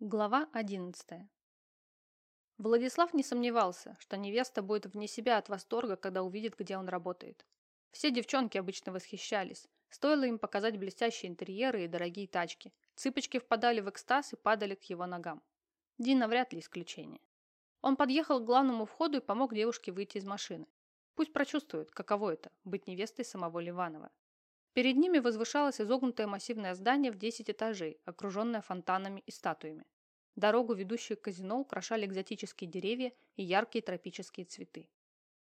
Глава 11. Владислав не сомневался, что невеста будет вне себя от восторга, когда увидит, где он работает. Все девчонки обычно восхищались. Стоило им показать блестящие интерьеры и дорогие тачки. Цыпочки впадали в экстаз и падали к его ногам. Дина вряд ли исключение. Он подъехал к главному входу и помог девушке выйти из машины. Пусть прочувствует, каково это – быть невестой самого Ливанова. Перед ними возвышалось изогнутое массивное здание в 10 этажей, окруженное фонтанами и статуями. Дорогу, ведущую к казино, украшали экзотические деревья и яркие тропические цветы.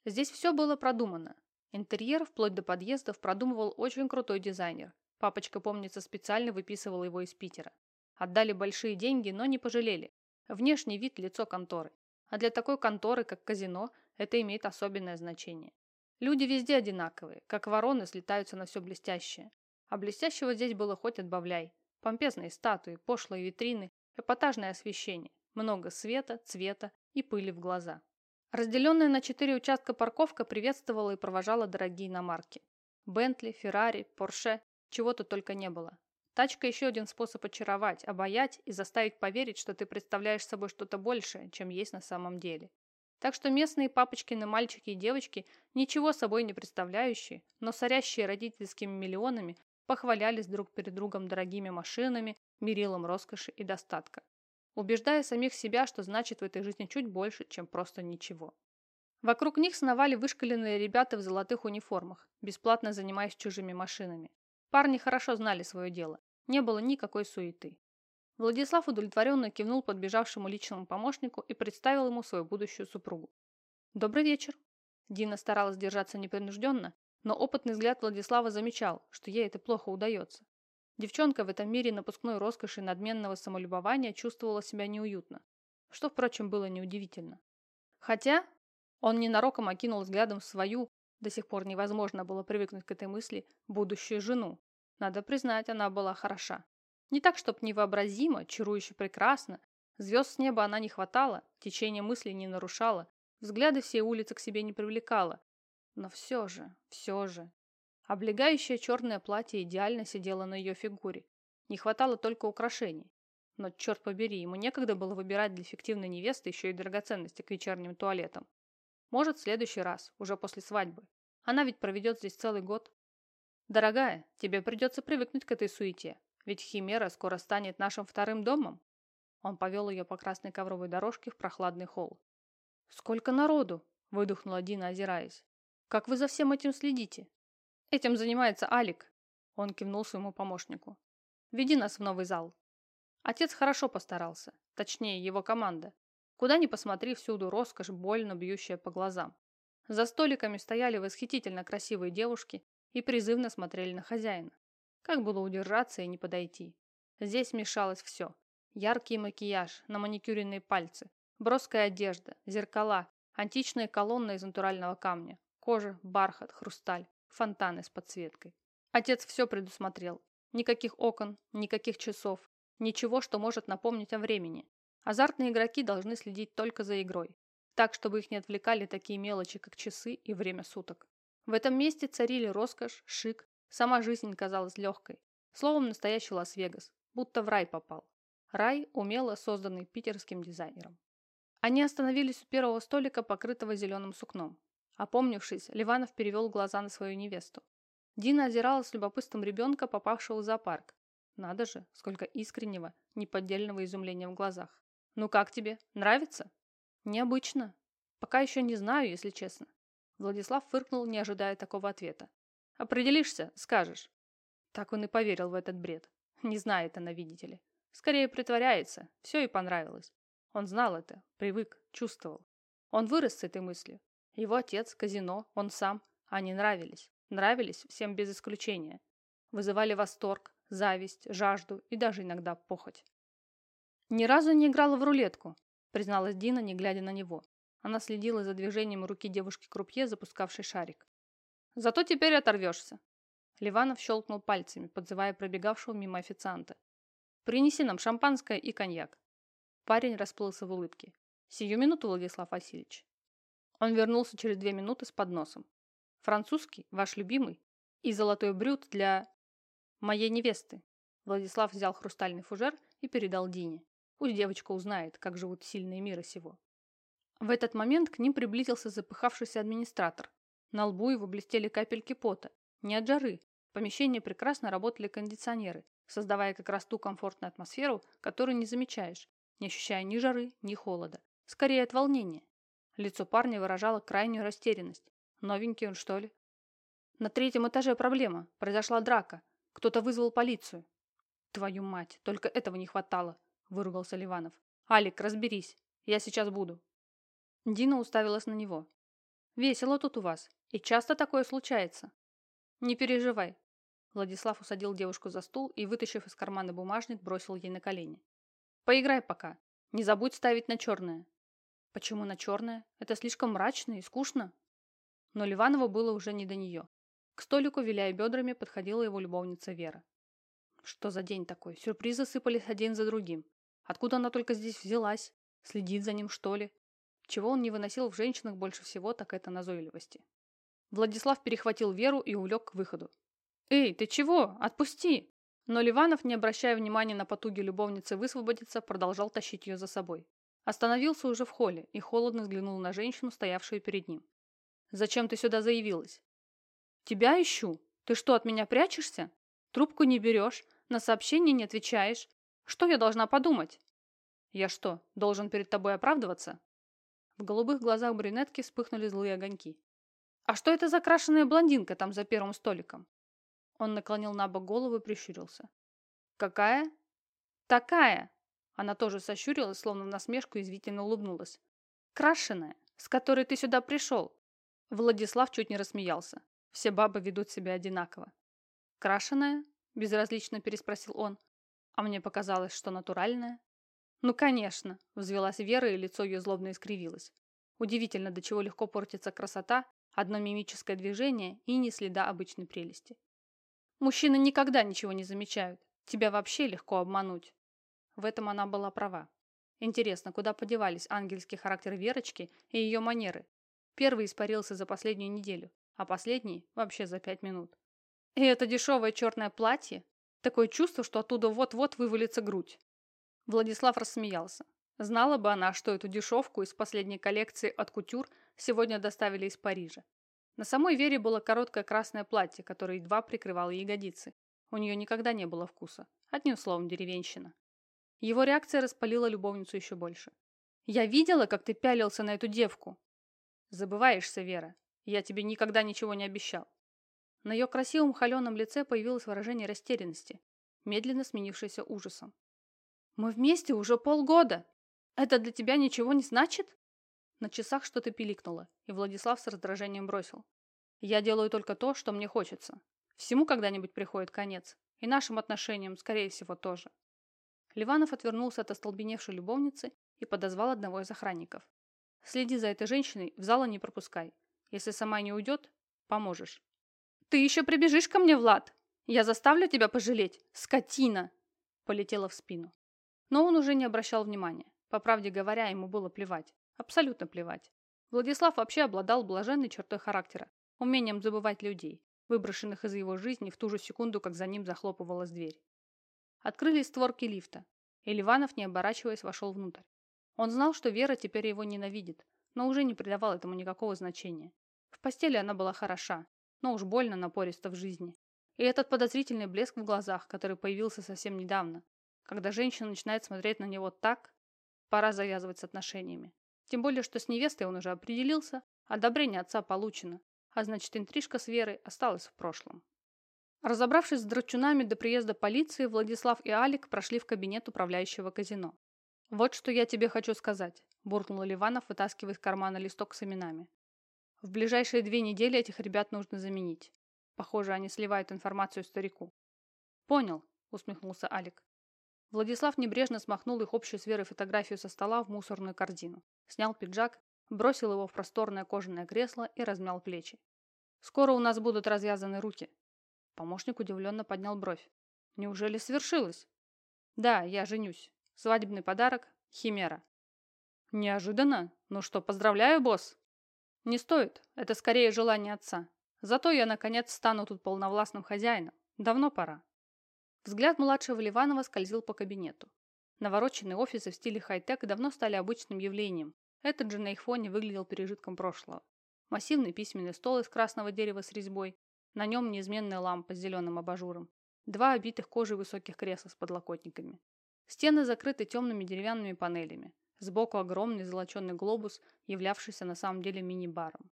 Здесь все было продумано. Интерьер, вплоть до подъездов, продумывал очень крутой дизайнер. Папочка, помнится, специально выписывал его из Питера. Отдали большие деньги, но не пожалели. Внешний вид – лицо конторы. А для такой конторы, как казино, это имеет особенное значение. Люди везде одинаковые, как вороны слетаются на все блестящее. А блестящего здесь было хоть отбавляй. Помпезные статуи, пошлые витрины, эпатажное освещение, много света, цвета и пыли в глаза. Разделенная на четыре участка парковка приветствовала и провожала дорогие иномарки. Бентли, Феррари, Порше, чего-то только не было. Тачка – еще один способ очаровать, обаять и заставить поверить, что ты представляешь собой что-то большее, чем есть на самом деле. Так что местные папочкины мальчики и девочки, ничего собой не представляющие, но сорящие родительскими миллионами, похвалялись друг перед другом дорогими машинами, мерилом роскоши и достатка, убеждая самих себя, что значит в этой жизни чуть больше, чем просто ничего. Вокруг них сновали вышкаленные ребята в золотых униформах, бесплатно занимаясь чужими машинами. Парни хорошо знали свое дело, не было никакой суеты. Владислав удовлетворенно кивнул подбежавшему личному помощнику и представил ему свою будущую супругу. «Добрый вечер». Дина старалась держаться непринужденно, но опытный взгляд Владислава замечал, что ей это плохо удается. Девчонка в этом мире напускной роскоши надменного самолюбования чувствовала себя неуютно, что, впрочем, было неудивительно. Хотя он ненароком окинул взглядом свою, до сих пор невозможно было привыкнуть к этой мысли, будущую жену. Надо признать, она была хороша. Не так, чтоб невообразимо, чарующе прекрасно. Звезд с неба она не хватала, течение мыслей не нарушала, взгляды всей улицы к себе не привлекала. Но все же, все же. Облегающее черное платье идеально сидело на ее фигуре. Не хватало только украшений. Но, черт побери, ему некогда было выбирать для фиктивной невесты еще и драгоценности к вечерним туалетам. Может, в следующий раз, уже после свадьбы. Она ведь проведет здесь целый год. Дорогая, тебе придется привыкнуть к этой суете. Ведь Химера скоро станет нашим вторым домом. Он повел ее по красной ковровой дорожке в прохладный холл. «Сколько народу!» – выдохнула Дина, озираясь. «Как вы за всем этим следите?» «Этим занимается Алик», – он кивнул своему помощнику. «Веди нас в новый зал». Отец хорошо постарался, точнее, его команда. Куда ни посмотри, всюду роскошь, больно бьющая по глазам. За столиками стояли восхитительно красивые девушки и призывно смотрели на хозяина. Как было удержаться и не подойти? Здесь смешалось все. Яркий макияж, на маникюренные пальцы, броская одежда, зеркала, античные колонны из натурального камня, кожа, бархат, хрусталь, фонтаны с подсветкой. Отец все предусмотрел. Никаких окон, никаких часов, ничего, что может напомнить о времени. Азартные игроки должны следить только за игрой, так, чтобы их не отвлекали такие мелочи, как часы и время суток. В этом месте царили роскошь, шик, Сама жизнь казалась легкой. Словом, настоящий Лас-Вегас. Будто в рай попал. Рай, умело созданный питерским дизайнером. Они остановились у первого столика, покрытого зеленым сукном. Опомнившись, Ливанов перевел глаза на свою невесту. Дина озирала с любопытством ребенка, попавшего в зоопарк. Надо же, сколько искреннего, неподдельного изумления в глазах. «Ну как тебе? Нравится?» «Необычно. Пока еще не знаю, если честно». Владислав фыркнул, не ожидая такого ответа. Определишься, скажешь. Так он и поверил в этот бред. Не знает она, видите ли. Скорее притворяется, все и понравилось. Он знал это, привык, чувствовал. Он вырос с этой мыслью. Его отец, казино, он сам, они нравились. Нравились всем без исключения. Вызывали восторг, зависть, жажду и даже иногда похоть. «Ни разу не играла в рулетку», призналась Дина, не глядя на него. Она следила за движением руки девушки-крупье, запускавшей шарик. Зато теперь оторвешься. Ливанов щелкнул пальцами, подзывая пробегавшего мимо официанта. «Принеси нам шампанское и коньяк». Парень расплылся в улыбке. «Сию минуту, Владислав Васильевич». Он вернулся через две минуты с подносом. «Французский, ваш любимый, и золотой брют для... моей невесты». Владислав взял хрустальный фужер и передал Дине. Пусть девочка узнает, как живут сильные мира сего. В этот момент к ним приблизился запыхавшийся администратор. На лбу его блестели капельки пота. Не от жары. В помещении прекрасно работали кондиционеры, создавая как раз ту комфортную атмосферу, которую не замечаешь, не ощущая ни жары, ни холода. Скорее от волнения. Лицо парня выражало крайнюю растерянность. Новенький он, что ли? На третьем этаже проблема. Произошла драка. Кто-то вызвал полицию. Твою мать, только этого не хватало, выругался Ливанов. Алик, разберись. Я сейчас буду. Дина уставилась на него. Весело тут у вас. И часто такое случается. Не переживай. Владислав усадил девушку за стул и, вытащив из кармана бумажник, бросил ей на колени. Поиграй пока. Не забудь ставить на черное. Почему на черное? Это слишком мрачно и скучно. Но Ливанову было уже не до нее. К столику, виляя бедрами, подходила его любовница Вера. Что за день такой? Сюрпризы сыпались один за другим. Откуда она только здесь взялась? Следит за ним, что ли? Чего он не выносил в женщинах больше всего, так это назойливости. Владислав перехватил Веру и увлек к выходу. «Эй, ты чего? Отпусти!» Но Ливанов, не обращая внимания на потуги любовницы высвободиться, продолжал тащить ее за собой. Остановился уже в холле и холодно взглянул на женщину, стоявшую перед ним. «Зачем ты сюда заявилась?» «Тебя ищу. Ты что, от меня прячешься? Трубку не берешь, на сообщение не отвечаешь. Что я должна подумать?» «Я что, должен перед тобой оправдываться?» В голубых глазах брюнетки вспыхнули злые огоньки. «А что это за крашеная блондинка там за первым столиком?» Он наклонил на бок голову и прищурился. «Какая?» «Такая!» Она тоже сощурилась, словно в насмешку, извительно улыбнулась. «Крашеная, с которой ты сюда пришел!» Владислав чуть не рассмеялся. Все бабы ведут себя одинаково. «Крашеная?» – безразлично переспросил он. А мне показалось, что натуральная. «Ну, конечно!» – взвелась Вера, и лицо ее злобно искривилось. Удивительно, до чего легко портится красота, одно мимическое движение и ни следа обычной прелести. Мужчины никогда ничего не замечают. Тебя вообще легко обмануть. В этом она была права. Интересно, куда подевались ангельский характер Верочки и ее манеры? Первый испарился за последнюю неделю, а последний вообще за пять минут. И это дешевое черное платье? Такое чувство, что оттуда вот-вот вывалится грудь. Владислав рассмеялся. Знала бы она, что эту дешевку из последней коллекции от кутюр сегодня доставили из Парижа. На самой Вере было короткое красное платье, которое едва прикрывало ягодицы. У нее никогда не было вкуса. Одним словом, деревенщина. Его реакция распалила любовницу еще больше. «Я видела, как ты пялился на эту девку!» «Забываешься, Вера. Я тебе никогда ничего не обещал. На ее красивом холеном лице появилось выражение растерянности, медленно сменившееся ужасом. «Мы вместе уже полгода! Это для тебя ничего не значит?» На часах что-то пиликнуло, и Владислав с раздражением бросил. «Я делаю только то, что мне хочется. Всему когда-нибудь приходит конец, и нашим отношениям, скорее всего, тоже». Ливанов отвернулся от остолбеневшей любовницы и подозвал одного из охранников. «Следи за этой женщиной, в зала не пропускай. Если сама не уйдет, поможешь. Ты еще прибежишь ко мне, Влад? Я заставлю тебя пожалеть, скотина!» Полетела в спину. Но он уже не обращал внимания. По правде говоря, ему было плевать. Абсолютно плевать. Владислав вообще обладал блаженной чертой характера, умением забывать людей, выброшенных из его жизни в ту же секунду, как за ним захлопывалась дверь. Открылись створки лифта, и Ливанов, не оборачиваясь, вошел внутрь. Он знал, что Вера теперь его ненавидит, но уже не придавал этому никакого значения. В постели она была хороша, но уж больно напориста в жизни. И этот подозрительный блеск в глазах, который появился совсем недавно, когда женщина начинает смотреть на него так, пора завязывать с отношениями. Тем более, что с невестой он уже определился, одобрение отца получено, а значит интрижка с Верой осталась в прошлом. Разобравшись с драчунами до приезда полиции, Владислав и Алик прошли в кабинет управляющего казино. «Вот что я тебе хочу сказать», – буркнул Ливанов, вытаскивая из кармана листок с именами. «В ближайшие две недели этих ребят нужно заменить. Похоже, они сливают информацию старику». «Понял», – усмехнулся Алик. Владислав небрежно смахнул их общую с Верой фотографию со стола в мусорную корзину, снял пиджак, бросил его в просторное кожаное кресло и размял плечи. «Скоро у нас будут развязаны руки». Помощник удивленно поднял бровь. «Неужели свершилось?» «Да, я женюсь. Свадебный подарок – химера. Неожиданно? Ну что, поздравляю, босс. Не стоит, это скорее желание отца. Зато я, наконец, стану тут полновластным хозяином. Давно пора. Взгляд младшего Ливанова скользил по кабинету. Навороченные офисы в стиле хай-тек давно стали обычным явлением. Этот же на их фоне выглядел пережитком прошлого. Массивный письменный стол из красного дерева с резьбой, на нем неизменная лампа с зеленым абажуром, два обитых кожей высоких кресла с подлокотниками. Стены закрыты темными деревянными панелями. Сбоку огромный золоченый глобус, являвшийся на самом деле мини-баром.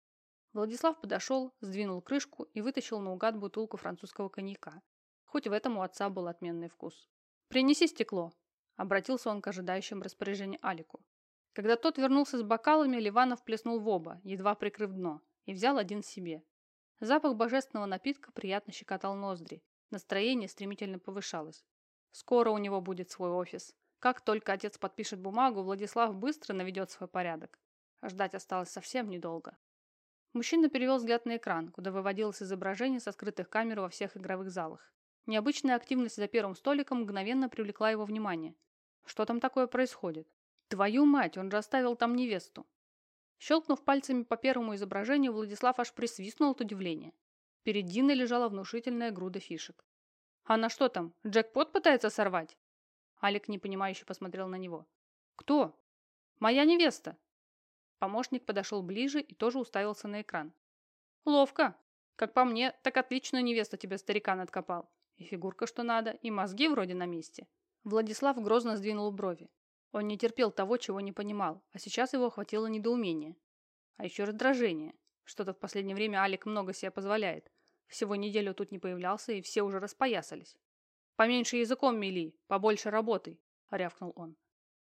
Владислав подошел, сдвинул крышку и вытащил наугад бутылку французского коньяка. Хоть в этом у отца был отменный вкус. «Принеси стекло», – обратился он к ожидающим распоряжения Алику. Когда тот вернулся с бокалами, Ливанов плеснул в оба, едва прикрыв дно, и взял один себе. Запах божественного напитка приятно щекотал ноздри. Настроение стремительно повышалось. Скоро у него будет свой офис. Как только отец подпишет бумагу, Владислав быстро наведет свой порядок. Ждать осталось совсем недолго. Мужчина перевел взгляд на экран, куда выводилось изображение со скрытых камер во всех игровых залах. Необычная активность за первым столиком мгновенно привлекла его внимание. Что там такое происходит? Твою мать, он же оставил там невесту. Щелкнув пальцами по первому изображению, Владислав аж присвистнул от удивления. Перед Диной лежала внушительная груда фишек. «Она что там, джекпот пытается сорвать?» Алик непонимающе посмотрел на него. «Кто?» «Моя невеста!» Помощник подошел ближе и тоже уставился на экран. «Ловко! Как по мне, так отличную невесту тебе старикан откопал. И фигурка что надо, и мозги вроде на месте». Владислав грозно сдвинул брови. Он не терпел того, чего не понимал, а сейчас его охватило недоумение. А еще раздражение. Что-то в последнее время Алик много себе позволяет. Всего неделю тут не появлялся, и все уже распоясались. «Поменьше языком мели, побольше работай», – рявкнул он.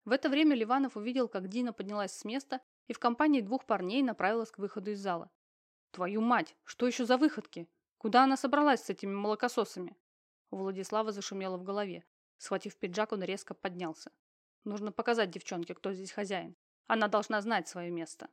В это время Ливанов увидел, как Дина поднялась с места и в компании двух парней направилась к выходу из зала. «Твою мать, что еще за выходки? Куда она собралась с этими молокососами?» У Владислава зашумело в голове. Схватив пиджак, он резко поднялся. Нужно показать девчонке, кто здесь хозяин. Она должна знать свое место.